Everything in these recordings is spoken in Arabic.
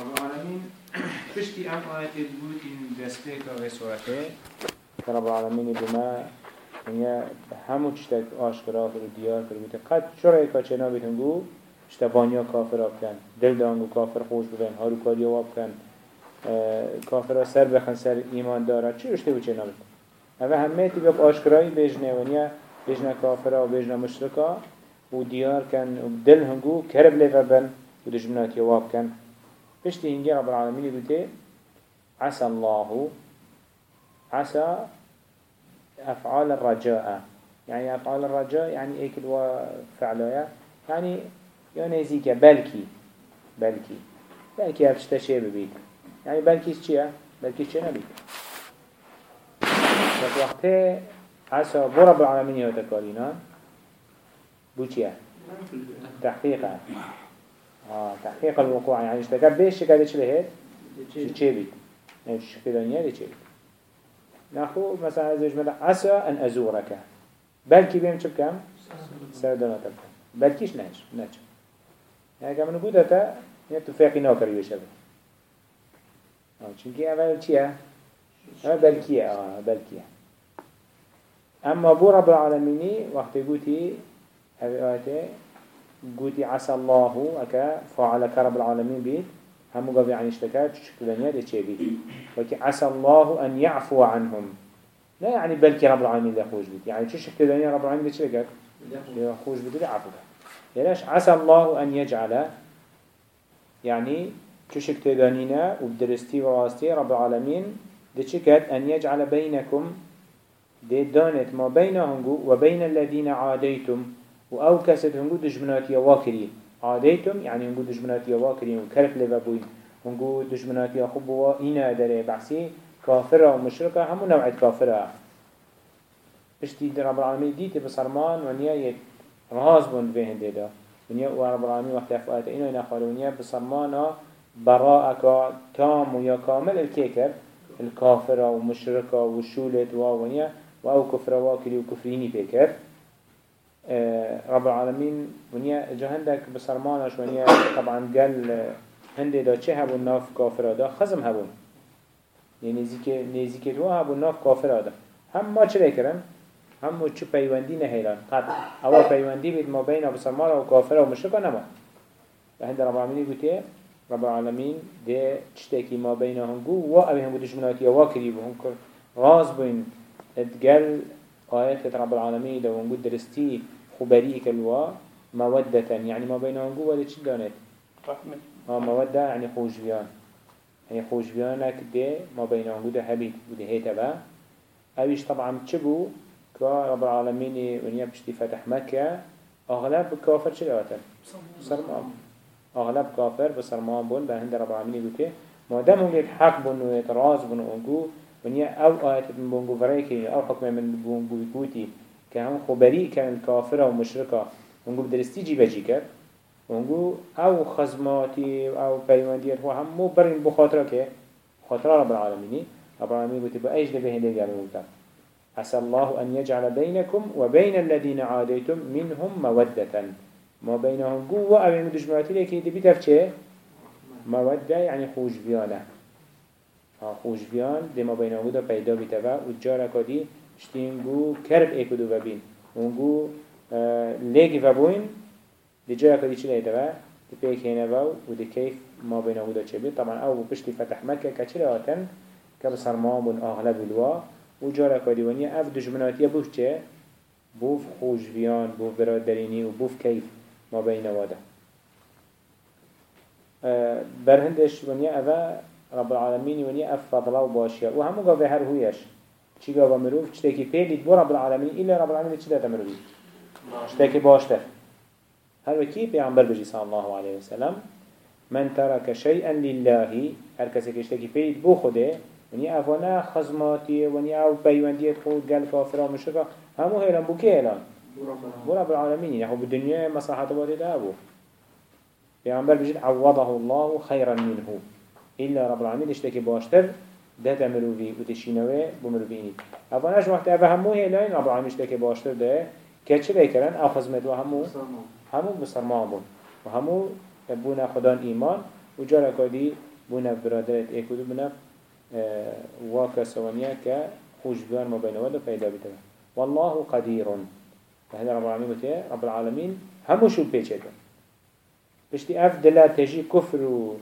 رب العالمين بشتي أم آيات البوت إن دستيك أو سورته رب العالمين بما هي همو تشتك آشكرا كر وديار كر بيت قد شرعي كاچنا بيتنگو اشتبانيا كافر بكن دل دانگو كافر خوش ببن هارو كاريا واب كن كافر سر بخن سر إيمان دارا. چي اشتبو چنا بيت اوه همه تبقى بآشكرائي بيجنه ونيا بيجنه كافرا وبيجنه مشركا وديار كان ودل هنگو كرب لفبن ودجمنات يواب كان بشتي هنجي رب العالمين يقول عسى الله عسى أفعال الرجاء. يعني أفعال الرجاء يعني إيكل وفعلها يعني يعني زيك بلكي بلكي. بلكي هفشتا شيء ببيت؟ يعني بلكي چيه بلكي چيه نبيت. بس وقته عسى رب العالمين يوتكالينا بو چيه تحقيقا آه تحقيق الوقوع. يعني اشتكى بيش شكا هيد چه بيت يعني چه بيت نخو مثلا از اجمال عسى أن أزورك. بلكي بيم چه بكم؟ سردنا تبكم بلكيش نهش نهش يعني كمان بودا تا يعني تفاقي ناكر يوشبه آه چونكي اول چيه اول بلكيه آه بلكيه أما بو رب العالمين وقت قوتي هذه آياته قوتي عسى الله أكا فعل كرب العالمين بيت. هم قبل عن اشتكات شكلانيات اتشي بيت. وكي عسى الله أن يعفو عنهم. لا يعني بلكي رب العالمين لا خوش بيت. يعني شو شكلانيات رب العالمين شركات خوش. بيت. لا عفو. ليش؟ عسى الله أن يجعل يعني شو شكلانينا وبدرستي وراستي رب العالمين. دي شكت أن يجعل بينكم دي دانت ما بينهم وبين الذين عاديتم. و أو کسد هنگو دجمناتی واکرین. عادیتم یعنی هنگو دجمناتی واکرین و کرف لیو بوین هنگو دجمناتی خوب و اینا داره بحثی کافر و مشرک همو نوعیت کافر اشتی رب العالمین دیت بسرمان و نیا یک راز بند به هنده دا ونیا و رب العالمین وقت افعات اینا اینا خالو ونیا بسرمانا براءك تام ويا كامل الكيكر الكافر ومشرك وشولت ونيا وأو كفر واكلي وكفريني بيكر آه، رب العالمين ونيا جهندك بسرمانش ونيا طبعا قال هندي دا چه هبون ناف كافر دا خزم هبون. يعني نزيك نزيك دوا هبون ناف كافر دا. هم ما چه كرن هم مو چه پیوندی نهیلان قد اول پیوندی بید ما بین بسرمان و کافر و مشرک نما. هند رب العالمين قلت رب العالمين ده چتاكي ما بينهم جو و اوه هم دشمناتي واكري بهم غاز بين اتقال آيات رب العالمين لو نقول درستي خبريك الوا مودة يعني ما بينهم قوة لتش دانت؟ رحمة. آه مودة يعني خوش بيان يعني خوش بيانك دي ما بينهم قوة هبيت وده هيتا با اويش طبعا تشبو كا رب العالمين ونيا بشتي فتح مكة أغلب كافر شلواتا سرمان أغلب كافر بسرمان بون بهند رب العالمين قوته ما دام هم حق بون ويتراز بون ونقو ونيا أو آيات من بونقو فريكي أو حكم من بونقو بكوتي كهم خبري كان الكافر ومشركة ونقول درستي جي بجي كر ونقول أو خزماتي أو بيوانديات هو هم مو برين بخاطرة كه خاطرة رب العالمين رب العالمين قلت بأيش ده بهن دي قالوا عسى الله أن يجعل بينكم وبين الذين عاديتم منهم مودة ما بينهم قوة أو المدجمعاتي لكي دي بتفچه مودة يعني خوش بيانه خوشبیان دیما بین دا پیدا بیتا و او جا رکادی شتیم گو کرب ایکدو و بین. اونگو لگ و بوین. دی جا رکادی چی لیده و؟ دی پیک هینه و او دی کیف ما بین آمودا چه بید. طبعا او پشتی فتح مکه کچی لاتن که بسر مامون آغلا بلوا. و جا رکادی ونیا اف دجمناتی بوف چه؟ بوف خوش بیان بوف برادرینی و بوف کیف ما بین آمودا برهندش ونیا اوه رب العالمين ونيا أفضل وباشيا وهم قاوه هر هويش چی گاوا مروف؟ چتاکی پیلید بو رب العالمین. ایلا رب العالمین چی داتا مروفی چتاکی باشتر هر وکی پیغمبر بجی صلی الله علیه وسلم. من ترك شيئا لله هر کسی که چتاکی پیلید بو خوده ونی افانا خزماتی ونی أو پیوندیت خود گل کافر و مشرکا همو هیلان بو که هیلان بو رب العالمین. یعنی خب دنیا مصلحت باید ده ابو پیغمبر بجید عوضه الله خيرا منه. إلا رب العالمين اشتكي باشتر؟ ده مروفي و تشينوه بمروفيني اوانش وقت اوه همو هلاين رب العالمين اشتاكي باشتر ده؟ که چه بکرن أو خزمت و همو بسرمان بون و همو بونا خدان ایمان و جارا کدی بونف برادرت ایک و دو بونف واکا سوانیا که خوش بیان ما ود پیدا بیتن والله قدیر فهذا رب العالمين بتيه رب العالمين همو شو بيچه بشتي اف دلا تجي كفر و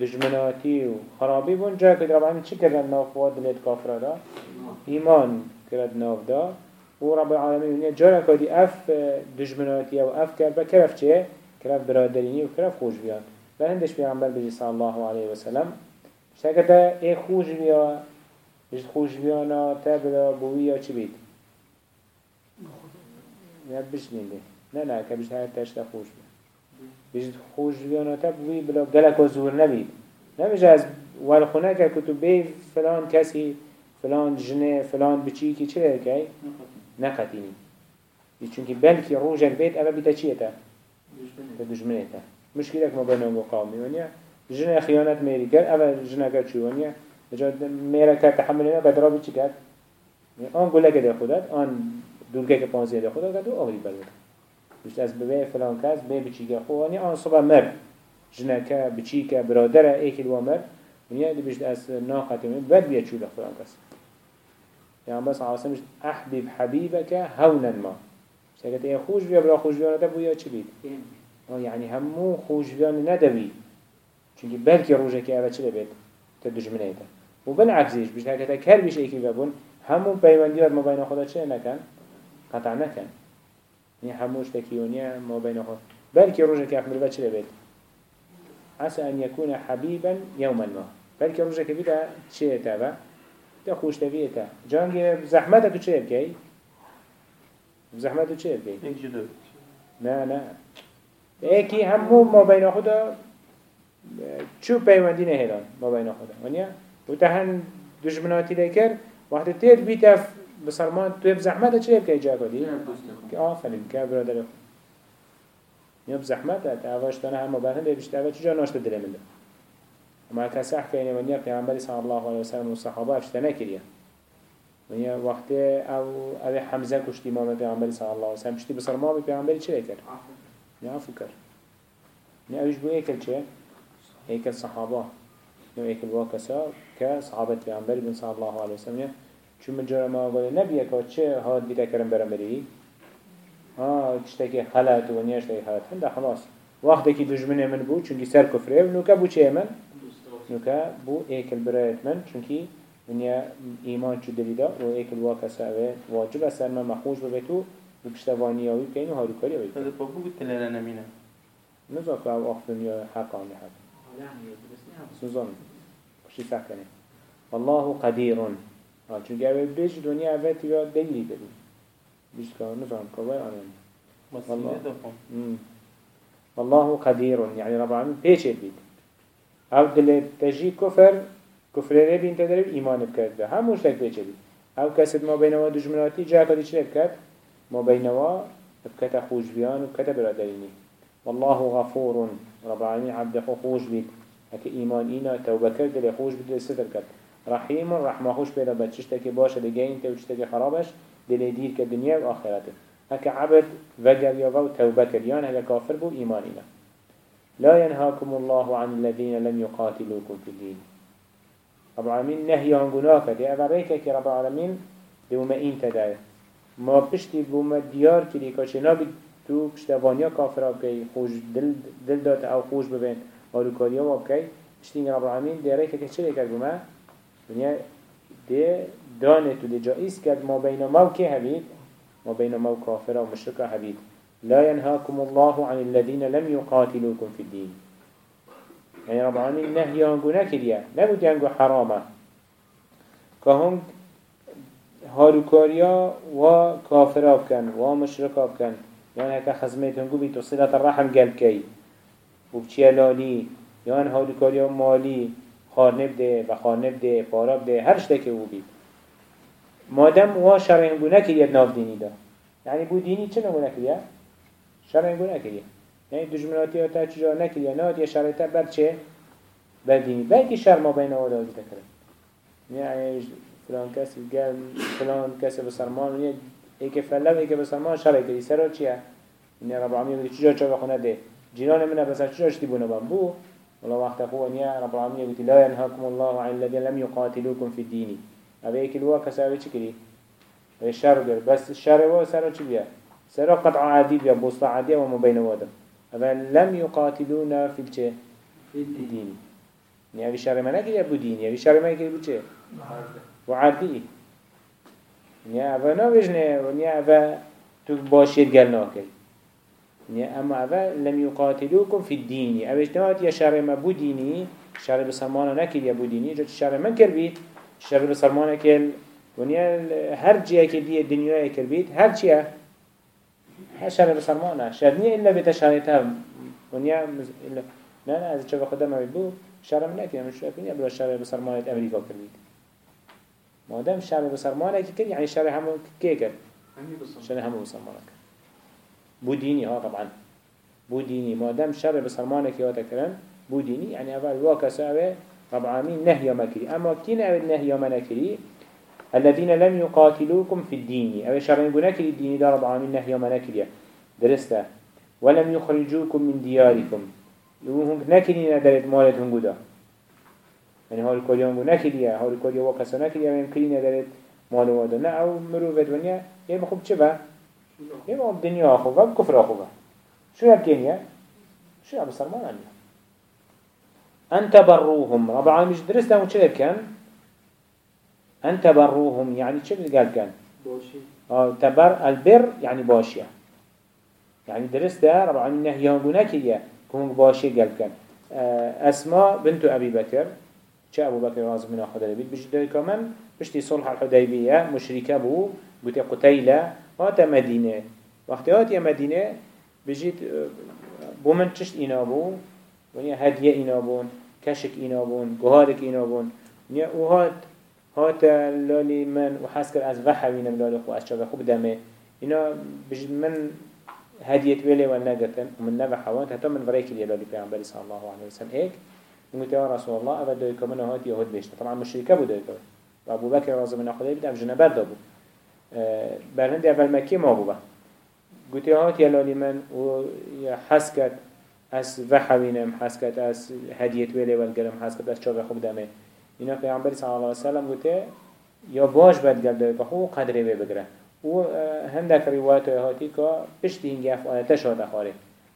دجمناتي و خرابي بون. جا كد رب العالمين چه كرن ناف و دلت كافر دا ايمان كرد ناف دا و رب العالمين جارا كدي اف دجمناتي أو اف كربا كرف چه كرف برادريني و كرف خوش بيان بهندش پیغمبر بجي صلى الله عليه وسلم شكتا اي خوش بيا بجد خوش بيانا تابلا بويا چه بيت نه بشنیده نه نه که بجد هر تشت خوش بید بجد خوش بيانا تابوي بلا گلک و زور نبید. بجد از والخونه که فلان کسی فلان جنه فلان بچی که چه که نقتینی چونکه بلکی روژک بيت اما بیتا چیه تا؟ دجمنه تا مشكلة ما بينهم وقومي ونيا جنة خيانات ميري كر أما جنة كر شو ونيا جد ميرا كر تحملنا بدرا بيجي كر آن قول لك ده خودت آن دولگه که پانزیه ده کرد و آوری بلد بشت از ببه فلان کس به بچی که خو ونیا آن صبح مر جنه که بچی که برادر ایکی دو مر ونیا دی بشت از ناقت من بد بیا چول فلان کس. يعني بس عاصم أحبب حبيبك هونا ما. شكت إيه خوش بيا بلا خوش بيا نتبو يا چبيت يعني همو خوش بيان ندوي چونك بلكي روجه كي اوه چه بيت تدجمنه ايتا و بالعكسيش بيش هكذا كر بيش ايكي ببون همو بيوانديات ما بين خدا چه نكن قطع نكن يعني هموش تكيونيا ما بين خدا بلكي روجه كي احمل بچه بيت عسى أن يكون حبيبا يوما ما روجه كي بيتا چه ايتا تا خوش تبي ايتا جانجي زحمته تو چه بكي زحمته چه بكي نه نه. ایکی همو ما بین خدا چو پیوندی نهیدان ما بین خدا. ونیا؟ و تهن دشمناتی لیکر وقتی تیر بیتف بسرمان تو بزحمت چه بکی جا کدی؟ که آفرین که برادر خود یا بزحمت تا اواش تنه هم مبرهن ده بشت اول چجا ناشت دل من ده اما کسی احکا اینه ونیا پیغمبری صلی الله علیه وسلم و صحابه افشته نکریه ونیا وقتی أو أو حمزه کشتی ما پیغمبری صلی الله علیه وسلم پشتی بسرمان پیغمبری چه کرد؟ نعفو كر نه اوش بو ايكل چه؟ ايكل صحابه. نو ايكل واكسا كصحابة پیغمبر بن صلى الله عليه وسلم چون من جرى ما قال نبيه که چه هاد بيتا کرم برم بری؟ ها تشتكي خلات و نیاش تاکی خلات هنده خلاص. وقتی که دجمنه من بو چونکی سر کفره و نوکا بو چه من؟ نوکا بو ايكل برایت من چونکی ونیا ایمان چو دلیدا و ايكل واكسا واجب أصلا ما مخوش ببیتو و پشتوانی آوی بکنی و هاروکاری آوی بکنی بابو گفت لیلا نمینه. نزا که آو آخر دنیا حق آنی حد سوزان کشی سکنه والله قدیرون. چون گوه بیش دنیا اوه تیویا دلی ببین. بیش که نزان که وی آنی والله. قدير يعني رب العالمين بيش بيت أو دل تجي كفر كفر ربي انت درب ايمان بكرد هموش لك بيش بيت أو كسد ما بينه دجمناتي جا قد إيش بكرد ما بينوا بكتا خوش بيان وبكتا برادريني والله غفور رب العالمين عبد خوش بيت هكي إيمان إينا توبة كرد اللي خوش بيت الستر كرد رحيم رحمة خوش بيدا بتشتكي باشا لجين تشتكي خرابش؟ دل دير كدنيا وآخرته هكا عبد وقر يغو توبة كريان هكا كافر بو إيمان إينا لا ينهاكم الله عن الذين لم يقاتلوكم في الدين رب العالمين نهي عن قناك دي أبريكك رب العالمين دوما إنت داير ما پشتی بوم دیار کلی که چه نبید تو پشتوانیا کافرا بکی خوش دل, دل داد أو خوش ببین. آلوکاریا ما بکی پشتی رب العالمین دیره که چه کرد بومه دنیا ده دانه تو ده جائز کرد ما بین ما که هبید؟ ما بین ما کافرا و مشرکا هبید. لا ينهاكم الله عن الذين لم يقاتلوكم في الدين يعني رب العالمين نهي عنكو نكريا نبود ينكو حرامه. كهم هاروكاريا و كافرا بكن و مشركا بكن يعني هكا خزمت هنگو بيتو صلة الرحم قلب كي و بچيا لالي يعني هاروكاريا مالي خانب ده و خانه ده فاراب ده هر شده که او بید مادم اوها شر که یه ناف دینی دا یعنی بو دینی چه نگونه که ید؟ شر که یعنی دجمناتی آتا چجا نکه ناد یا بر چه؟ بر دینی بلکی شر ما بین آوالا زده کرد یعنی فلان کسی گل فلان کسی بسرمان یه ایک که ایک بسرمان شرنگ کردی سرا چیه؟ یعنی رب العالمین چجا چا بخونه ده؟ جیران منه بسر چجا شدی بونه بو؟ والله وقت أخوة نيا رب العالمين يقول لا ينهاكم الله عن الذين لم يقاتلوكم في الدين. أبي واقع سأبي شكري الشر بس الشر هو سر شو بيا. سر قطع عادي بيا بوصلة عادية وما بين وادا أبا لم يقاتلونا في الشيء في الدين. يعني أبي شر ما نقول أبو دين؟ أبي شر ما يقول بشيء وعادي. يعني أبا نوجنا يعني أبا تباشر قالنا كي يعني أما أبا لم يقاتلوكم في الدين. أبا اجتماعات يا شر ما بو ديني شر بسرمانه نكل يا بو ديني جد شر من كربيت؟ شر بسرمانه كل ونیا هر جایی که دیه دنیای کربید هر هر شر بسرمانه. شر نیه إلا بیت شرایط هم ونیا نه نه از چه خدا ما بو شر من نکنه مش کنی بلا شر بسرمانه امریکا کربید مادام شر بسرمانه که کرد؟ یعنی شر همو که کرد؟ شر همو بسرمانه کرد. بو دینی ها طبعا. بو دینی مادام شر بسرمانه که هاتا کرن بو دینی يعني أول واكسا اوه رب العالمين نهي ما كري. أما كين اوه نهي ما نكري؟ الذين لم يقاتلوكم في الدين. أو شرعين بناك الدين دار رب العالمين نهي وما نكريا درسته؟ ولم يخرجوكم من دياركم. وهم نكري ندرت مالتهم قدا يعني هول كل يوم نكريا هول كل يوم وكسا نكريا يمكن ندرت مال أو مروفة دنيا يبقى خب يبقى الدنيا أخوة بكفر أخوة شو يبكين شو يبقى سرمان عنه أن تبروهم رب العالمين درسته وچه كان أن تبروهم يعني شو قال كان باشي آه تبر البر يعني باشية يعني درس ده رب العالمين نهيان بناكية كون باشي قال كان آه أسماء بنت أبي بكر شا أبو بكر رازم من أخذ البيت بجد كمان بشتي صلح الحديبية مشركة بو قلت قتيلة هات مدينة وقت هات يا مدينة بجيت بو من تشت إنا بو ونيا هدية إنا بون كشك إنا بون قهارك إنا بون. وهات هات لالي من وحس کرد از وحوینم لالی خو از چاوه خوب دمه اینا بجد من هدیت ولی و نگتن ومن نبع حوانت حتى من بريك لي لالي پیغمبر صلى الله عليه وسلم هيك قلت يا رسول الله أبدا دويك من هات يهود بيشتا طبعا مشركة بو دويك وابو بكر رضي من أخذ بيت أفجنا برد أبو برهند أول مكي ما قلت يا هات يا لالي من وحسكت از وحوینم حسكت از هدیت ولی والگرم حسكت از چاوه خوب دمه اینا پیامبر صلی الله علیه و سلم گفته یا باش بد گل که خو قدری به بگره و هندك روایت هاتی که پشتی هنگی افعالته شده خاره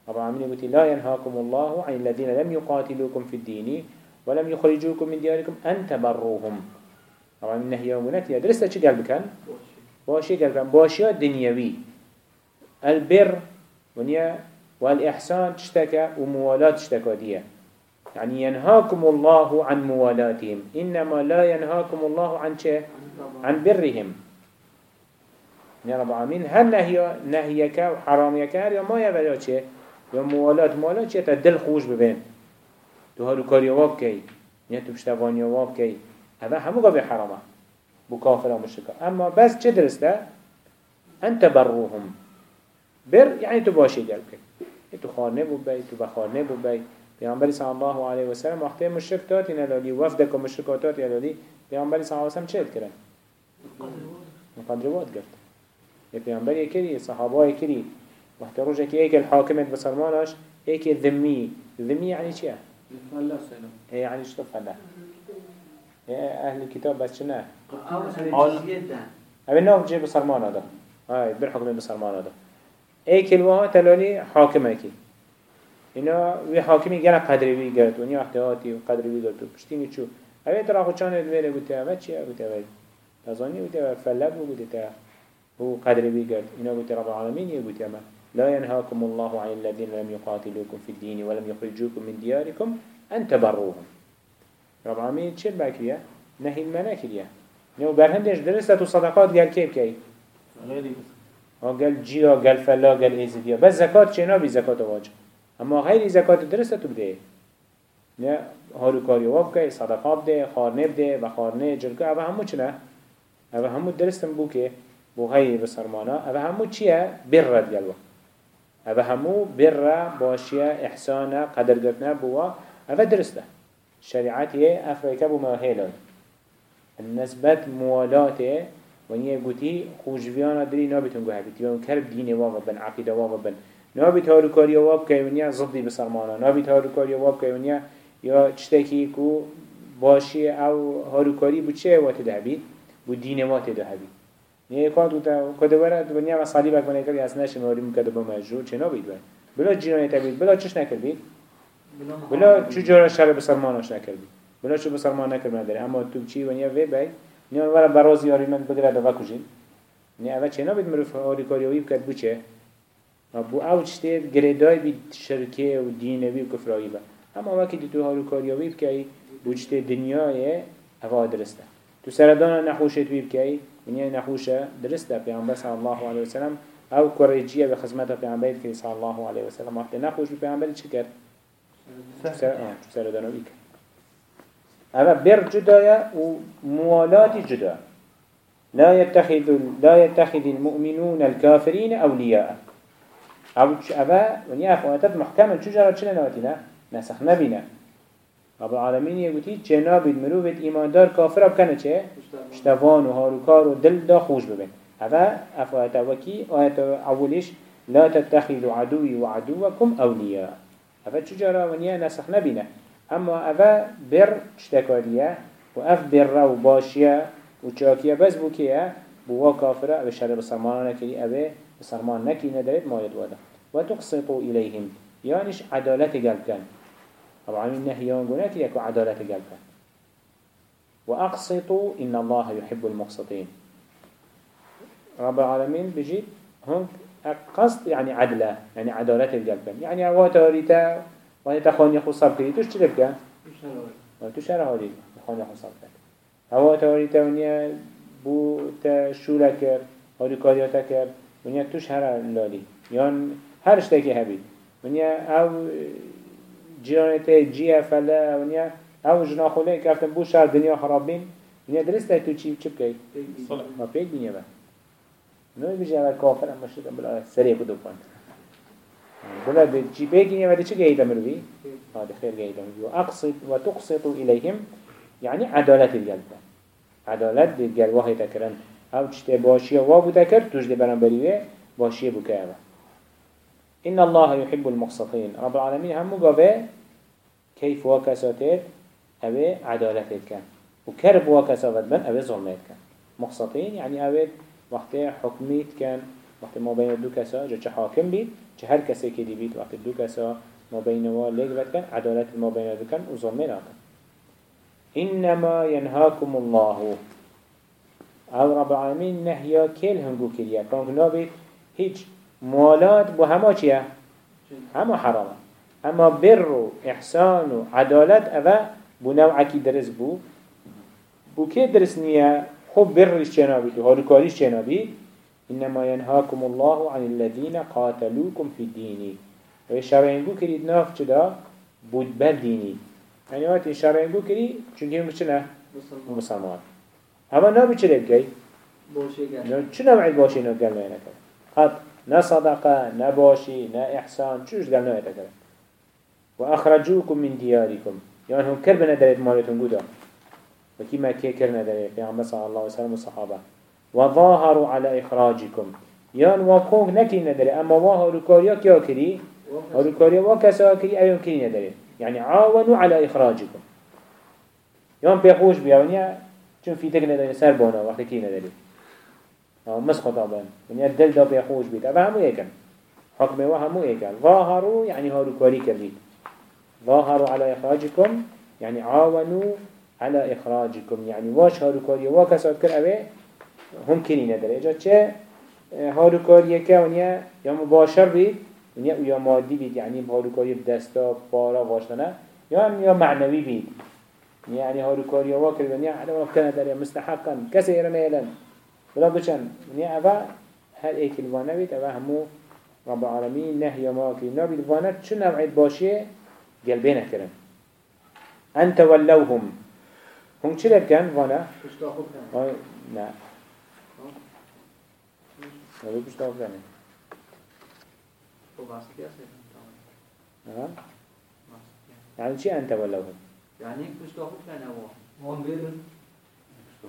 رب العالمين قلت لا ينهاكم الله عن الذين لم يقاتلوكم في الدين ولم يخرجوكم من دياركم أن تبروهم. رب العالمين نهي ومنات يا درسته چه قلب باشي كان باشي دنيوي البر ونيا والإحسان تشتكى وموالاة تشتكى ديه يعني ينهاكم الله عن موالاتهم. إنما لا ينهاكم الله عن شيء عن برهم. يا رب العالمين هل نهي نهيك وحراميك يا ما يبدا شيء يا موالات. موالات شيء تدل خوش ببين تو هارو كاري وابكي يا تو بشتغاني وابكي هذا همو قبل حرامه. بو كافر ومشركة. أما بس چه درسته أنت بروهم. بر يعني تو باشي قلبك تو خانه بو بي تو بخانه بو بي پیامبری صلی الله علیه و سلم وقتی مشرک تاتی نلالی وفد که مشرکاتات یلالی پیامبری صلی الله علیه و سلم چه کرد؟ مقدروات کرد یه پیامبری کری صحابه کری وقتی روزه که ایک الحاکمت بسرمانش ایک ذمی. ذمی یعنی چیه؟ فلا سلام. یعنی أهل الكتاب بس چنه؟ اوه ناف جي بسرمان هذا. هاي بالحكم بسرمان هذا. أي كلمة تلوني حاكمة كي. اینا وی حاکمی گره قدری وی گرد و نیا احتیاطی و قدری وی گرد و پشتینی چو؟ اوه ترا خود چانه دویره گوته اوه چیه گوته اوه تازانی گوته اوه فلب و گوته تا هو قدری وی گرد اینا گوته رب العالمین یه گوته ما. لا ينهاكم الله عن الذين لم يقاتلوكم في الدين ولم يخرجوكم من دياركم أن تبروهم. رب العالمين چه بكريا نهي المنا كريا نو برهندش درست وصدقات قال كيف كي قال جيا قال فلا قال إيزديا بس زكاة چنا بي زكاة واجب اما غیر زکات درست تو بده نه هارو کاری واب که صدقه بده خارنه بده و خارنه جلگه اوه همو چنه اوه همو درستم بو که بو غیر بسرمانا اوه همو چیه بر دیلو اوه همو بر باشیه احسانه قدر گرتنه بوا اوه درسته شریعتی افریکا بو ماهیلان النسبت موالاته ونیه گوتی خوشویانا دری نابتون گوه بیتی و کرب دین واقع بن عقیده واقع بن. نابی تارو کاری واب که ونیا ضدی بسرمانا نابی تارو کاری واب که ونیا یا چتکی کو باشی أو هاروکاری بو چه وات ده بید بو دین وات ده بید نه کار تو تا کده برا دنیا و صلیب کنه کلی از نشه ماری مکده با مجرور چه نبید بید بلا جیرانی تبید بلا چش نکر بید بلا چو جورا شر بسرمانش نکر بید بلا چو بسرمان نکر نداره اما تو چی ونیا وی بید نه ورا براز یاری من بگره دوا کجین؟ نه اول چه؟ نبید مروف هاروکاری وی بکد بو چه؟ بو او چته گردای بید شرکه و دینوی و کفرایی با اما وقتی تو هاروکاریوی بکی بوجت دنیای هوا درسته. تو سردان نخوشت بی بکی دنیای نخوشه درسته. پیامبر صلی الله علیه وسلم او کورجیه به خدمت پیامبر صلی الله علیه وسلم وقتی نخوش پیامبر چی کرد؟ سر تو سردان وی کرد اما بر جدايا وموالات جدا. لا يتخذ لا يتخذ المؤمنون الكافرين أولياء. أو أبا ونيا أخواتات محكمة شو جرى شنو نواتنا نسخ نبينا رب العالمين يقولي جناب المروفة إيمان دار كافر بكنا چه؟ اشتفان وهاروكار ودل دا خوش ببين هذا أفوات وكي آيات أوليش لا تتخذوا عدوي وعدوكم أولياء. شو جرى ونيا نسخ نبينا أما أفا بر اشتكالية وأف بر وباشية وشاكية بس بوكية بوا كافرة أبي شر بصرمان نكري أبي بصرمان نكي ندرت ما يدوادا وتقسطوا إليهم. يانش عدالة قلب كان رب العالمين نهيان قلت يكو عدالة قلبك وأقسطوا إن الله يحب المقسطين. رب العالمين بجيب هم قصد يعني عدلة يعني عدالة القلب يعني هو توريتا واني تخون يخو صبر كري توش تلف كان توش هره هالي تخون يخو صبر كري هو توريتا ونيا بو تشولا كر هاري كارياتا كر ونيا توش هره لالي يان هرش تاكي هبيد ونيا أو جیرانته جیه فلا ونیا أو جنا خوله کفتن بو شهر دنیا خراب بین ونیا درسته تو چی چی بکی؟ ما پیک بینیه با نوی بیجه اول کافر اما شده بلا سریع کدو کن بلا ده چی پیکنیه و ده چی گهیده مروی؟ هذا خير جيدا وأقصد وتقسط إليهم يعني عدالة القلب عدالة القلب وهي تكرن أو تشتى باشية وابو تكر تجد برنبريوه باشية بكاوة إن الله يحب المقسطين رب العالمين هم قابه كيف وكساتات أبي عدالتك وكرب وكسافت بن أبي ظلمات كان مقسطين يعني أبي وقت حكميت كان وقت ما بين دو كسا جا حاكم بيت جا هر كسي كدي بيت وقت دو كسا ما بين واليك كان عدالة ما بين دو كان وظلمين كان إنما ينهاكم الله. أو رب العالمين نهيا كل هنگو كريا كان نابي هيج موالات بو هما چيه؟ هما حرامه اما بر و احسان و عدالت اوه بو نوعکی درس بو. بو که درس نیه؟ خب برش چنا بید و هارکاریش چنا بید إنما ينهاكم الله عن الذين قاتلوكم في الدين ويشارعينكو كريد ناف چدا بود بر ديني يعني وقت يشارعينكو كريد چونكي هم چنا مسلمان. اما نابي چلي بكي چنا بعد باشي نوكال ما ينكال قط نا صدقة نا باشي نا إحسان شوش قال نوعي تكرم وأخرجوكم من دياركم يعني هم كربنا دريت مالتهم قدا وكما كي كرنا في عمد صلى الله عليه وسلم والصحابة. وظاهروا على إخراجكم. يعني وكونك نكي ندري أما وهروا كوريا كيا كري هروا كوريا وكسا كري أيون كري ندري. يعني عاونوا على إخراجكم. يعني بيخوش بيونيا چون في تكنا دري سربانا وقت كي ندري. مسخ طبعا من الدل دا بيخوش بيت أبا همو يكن. حكم وهمو يكن. ظاهروا يعني هارو كاري كريد ظاهروا على إخراجكم يعني عاونوا على إخراجكم. يعني واش هارو كاري واكسات كر أبي هم كنين إجا چه؟ هارو كاري كونيا يا مباشر بيت ونيا ويا مادي بيت يعني هارو كاري بدستا بارا واشتنا يعني يا معنوي بيت يعني هارو كاري واكر ونيا على وقتنا دري مستحقا. كسيرا ميلا بلا بچن منی اوه هر ایک الوانه بید اوه همو رب العالمین نهی ما که نبید. الوانه چه نوعید باشه قلبه نکرن انت ولوهم. هم چه لبکن وانه؟ نه نبی پشتا خوب کنه يعني شيء أنت ولوهم يعني پشتا خوب کنه و هم بیرون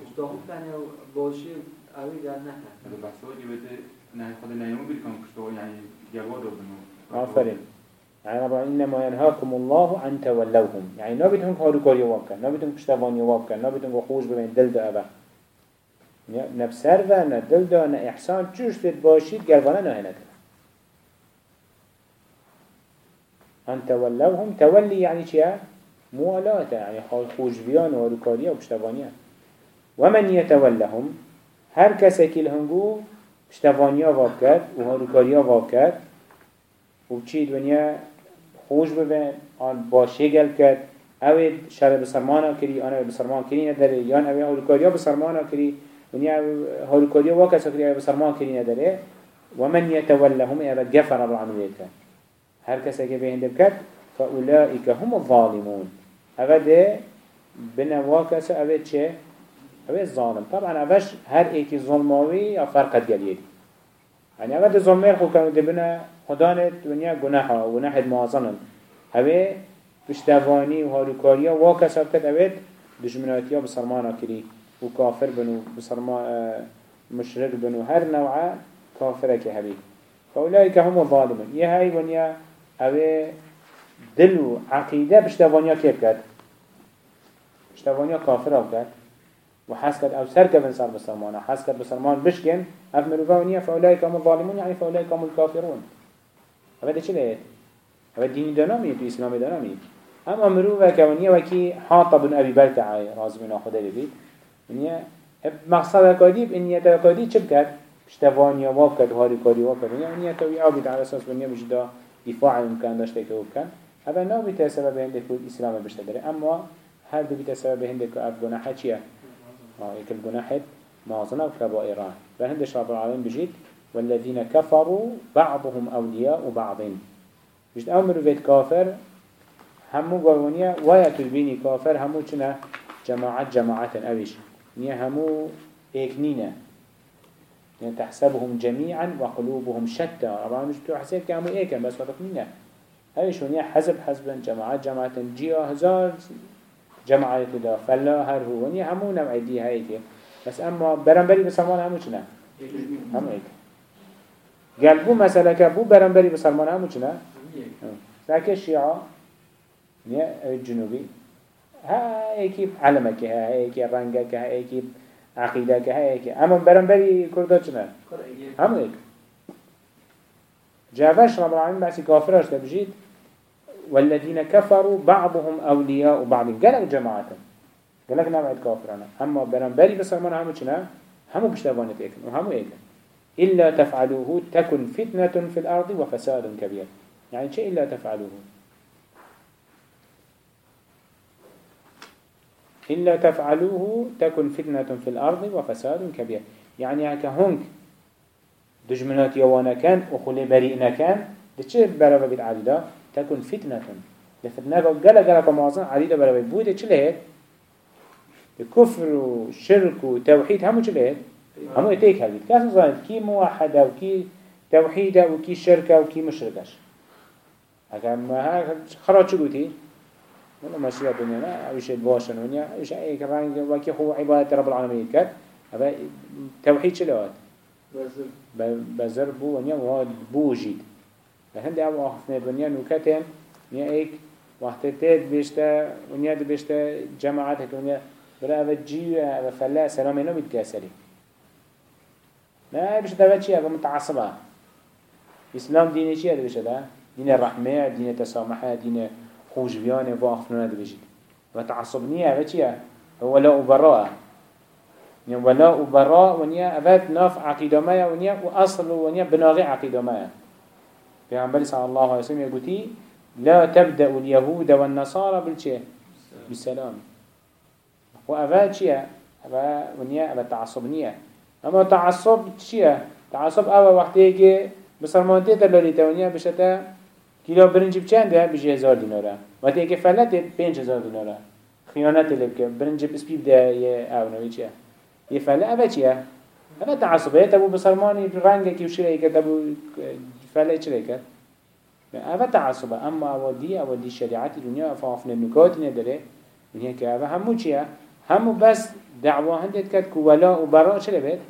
پشتا خوب کنه و باشه اوی در نکرد بحث هو جبت نه خود نیامو بیل کن کشتو یعنی جواد بنو آفرین يعني رب إنما ينهاكم الله عن تولوهم يعني نابتهم هارو كاري وابكن نابتهم پشتواني وابكن نابتهم خوش ببين دل دا أبا نبسر و نه دل دا نه احسان چوش فید باشید گلوانه نه نکن أن تولوهم تولي يعني چيا موالاة يعني خوش بيان و هاروكاريا و پشتوانيا ومن يتولهم هر کسی که الهنگو پشتوانیا واب کرد و هاروکاریا واب کرد و چی دنیا خوش ببین آن باشه گل کرد. اوی شر بسرمانا کری آن اوی بسرمان کری نداره یا اوی هاروکاریا بسرمانا کری. دنیا هاروکاریا واکسا کری اوی بسرمان کری نداره ومن يتولهم اذا غفر رب العالمين هر کسی که به هندب کرد فاولئك هم الظالمون. اوه ده بنا واکسا اوه چه؟ اوه الظالم طبعا اوش هر ایکی ظلماوی یا فرقت گلیدی يعني اوه ده ظلمیر خو کنو ده بنا خدانت دنیا گناح و گناح معظمن اوه پشتوانی و هاروکاریا واکسا بکد اوه دجمناتیا بسرمانا کری و کافر بنو بسرمان مشرك بنو. هر نوع كافرة كهبي فأولئك هم الظالمون يا هاي ونيا أوي دلو عقيدة بشتوانيا كيف كد بشتوانيا بكد وحسكت أو سرك بن صار بسلمان حسكت بسلمان بشكن أف مروفا فأولئك هم الظالمون يعني فأولئك هم الكافرون هذا چه ليه هذا دين دنامي تو إسلام دنامي أما مروفا كونيا وكي حاطة بن أبي بلتعي راز من خدا ببيت ونيا مقصد كاديب إن يتكادي چه بكد بشتوانيا وابكد هاري كاري وابكد ونيا توي عابد على أساس ونيا بجدا دفاع ممكن داشته كوبكن هذا نوع بيت سبب هندك الإسلام بشتدري أما هل بيت سبب هندك أب جناح چيا آه يك الجناح معظنا كبائران فهندش رب العالمين بجيت والذين كفروا بعضهم أولياء بعض. بجد أمر بيت كافر همو قوانيا ويا تلبيني كافر همو چنا جماعات جماعات أبيش. نيا همو إكنينة يعني تحسبهم جميعا وقلوبهم شتى. طبعا مش بتوع حسيب كامو إيكا بس وطفنينة هايش ونيا حزب حزبا جماعات جماعات جيا هزار جماعات دا فلا هر هو. ونيا همو نوعي دي هايكي بس اما برنبري بسلمان همو چنا همو ايكا قلبو مسألة كبو برنبري بسلمان همو چنا لكن الشيعة الجنوبي ها ايكي علمك ها ايكي رنگك ها ايكي عقيدة كهيك أما برنبري كردا چنا هم هيك جافش رب العالمين بس كافرش تبجيد والذين كفروا بعضهم أولياء بعض. قالك جماعة قالك نوعد كافرنا. أما برنبري بسرمان همو چنا همو بشتوانت ايكن وهمو ايكن إلا تفعلوه تكن فتنة في الأرض وفساد كبير. يعني شيء إلا تفعلوه. إلا تفعلوه تكن فتنة في الأرض وفساد كبير. يعني هكا هنك دجمنات يوانا كان وخلي بريئنا كان. ده برابا بيت عديدة تكن فتنة. لفتنة قال قال كمعظم عديدة برابا بوده چه لهت كفر وشرك وتوحيد همو چه لهت همو اتيك هلبيت كاس نظام كي موحدة وكي توحيدة وكي شركة وكي مشركش هكا ما خراج شو قلتي ولا ماشي الدنيا لا أوش الباشن ونيا أوش أي كمان وكي هو عبادة رب العالمين كات هذا توحيد شلوات بزر. بو وهاد بو جيد لهند أو أخفنا الدنيا نوكتين نيا إيك وقت تيت بيشتا ونيا دي بيشتا جماعتك ونيا برا أبا جيو أبا فلا سلام ينو بيتكاسري ما بيشتا أبا شيء أبا متعصبة إسلام ديني شيء هذا بيشتا دين الرحمة دين التسامحة دين خوش بيانه و أخفنونه دبجید و تعصب نیه اوه چیه؟ ولا يعني ولا وبراء ونيا أبات ناف عقيدة ما ونيا وأصل ونيا بناغي عقيدة ما في عمبالي صلى الله عليه وسلم يقولي لا تبدأ اليهود والنصارى بالشيء. بالسلام. وأبات شيء أبا ونيا أبا تعصب نية أما تعصب شيء تعصب أول وقت يجي بسرمانتي تلالي تونيا بشتا كيلو برنج بچنده بيجي هزار ديناره وقتی اینکه فلت پنج هزار دیناره. خیانت لبکه برنج بسپیب ده أو نوی چیه؟ یه فله اوه چیه؟ اوه تعصبه. تبو بسرمانی رنگه که وشیره که فله چیره کرد اوه تعصبه اما اوه دی اوه دی شریعت دنیا افافن نکات نداره. ونیا که اوه همو چیه؟ همو بس دعوه هندت کد که ولا و براء چه لبید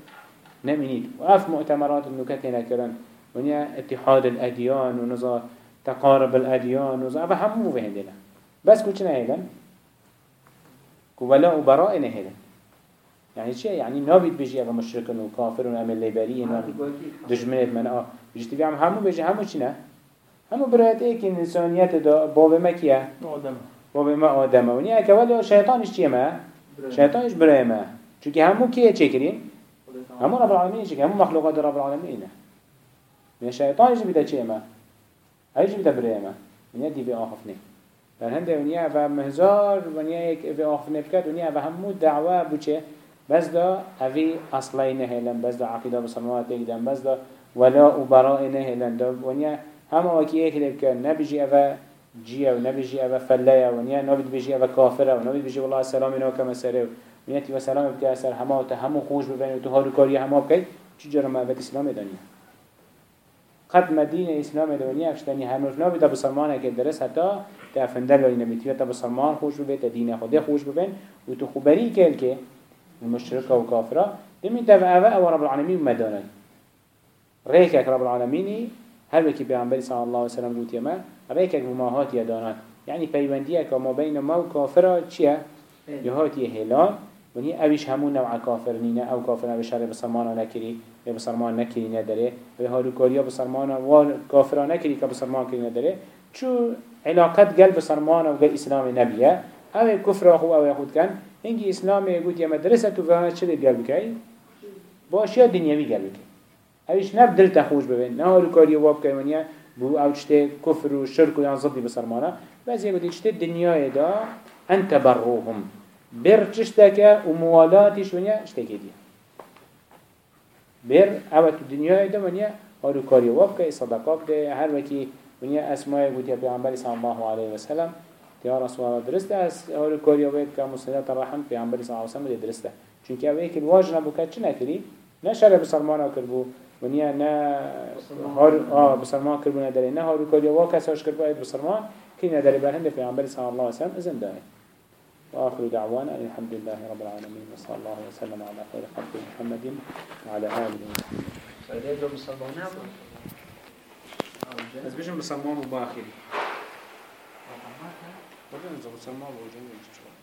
نمینید. و اف مؤتمرات النکات نکرن ونیا اتحاد الادیان و نظام تقارب الأديان وزا أفا همو بهندنا بس كو چنا هيلن كو ولاء وبراء نهيلن يعني چه يعني نابد بيجي مشركن وكافر وعمل ليبري نابد دجمنت من آه بيجي تبي عم همو بيجي همو چنا همو برایت ایک انسانیت دا باب ما کیه؟ باب ما آدمه و نیه که ولی شیطانش چیه ما؟ شیطانش برای ما. چونکه همو کیه؟ چه کرین؟ همو رب العالمین چه همو مخلوقات رب العالمینه من شیطانش بیده چیه ما؟ هیچ بیده برای ما. ونیا دی به آخفنه بر هنده ونیا و مهزار ونیا یک به آخفنه بکد ونیا و همو دعوه بو چه؟ بس دا اوی اصلی نهیلن بس دا عقیده بسلمات تگدن بس دا ولا و براء نهیلن دا ونیا هم وكي ايك لك نبيجي أفا جيا ونبيجي أفا فلايا ونيا نبيد بيجي أفا كافرة ونبيد بيجي والله السلام إنه كما سره ونيتي وسلام بك أسر هما وتهمو خوش ببين وتهارو كاري هما بكي چي جرى ما أفت إسلام دنيا قد مدينة إسلام دنيا أفشتني هنوش نبيد بسلمان هكي درس حتى تأفندر لأي نبيتي وتا بسلمان خوش ببين دين خده خوش ببين وتخبري كالكي المشركة وكافرة دمين تبع أفا أو رب العالمين مدانا ريكك رب العالمين هر وكي پیغمبر صلى الله عليه وسلم قلت يما ريكك بماهات يدانات يعني پیونديك وما بين ما وكافرة چيه؟ يهات يهلان وني اوش همون نوع كافر نينا أو كافر أو شر بسرمان نكري يا بسرمان نكري نداره. و هارو كاريا بسرمان و كافر نكري كبسرمان كري نداره. شو علاقت قلب بسرمان و اسلام نبيه أو كفر آخو أو يخود كان هنگي اسلام يقول يا مدرسة وفهمت چه قلبك باشيا دنيوي قلبك اوش نب دل تخوش ببین. نه هارو کاری واب که ونیا بو أو کفر و شرک و یان ضدی بسرمانه بعضی گویی چته دنیای دا انت بروهم بر چشته و موالاتش ونیا چته کدی بر أو تو دنیای دا ونیا هارو کاری واب که صدقات ده. هر وکی ونیا اسماء گویی پیامبر صلی الله علیه و یا رسول الله درسته از هارو کاری واب که مسلمات رحم پیامبر صلی الله علیه و سلم درسته. چونکه اوه که واجب نبود چه نکری نه شر بسرمانه کربو ونیا نه هار آه بسرمان کربونه داره نه هارو کاری وا کساش کرد باید بسرمان کی نداره بر هند پیامبر صلی الله علیه و سلم اذن داره وآخر دعوانا الحمد لله رب العالمين وصلى الله وسلم على خير خلق محمد وعلى آله. وصحبه. بسرمانه بس بيجن хвилин, за це мало вже нічого.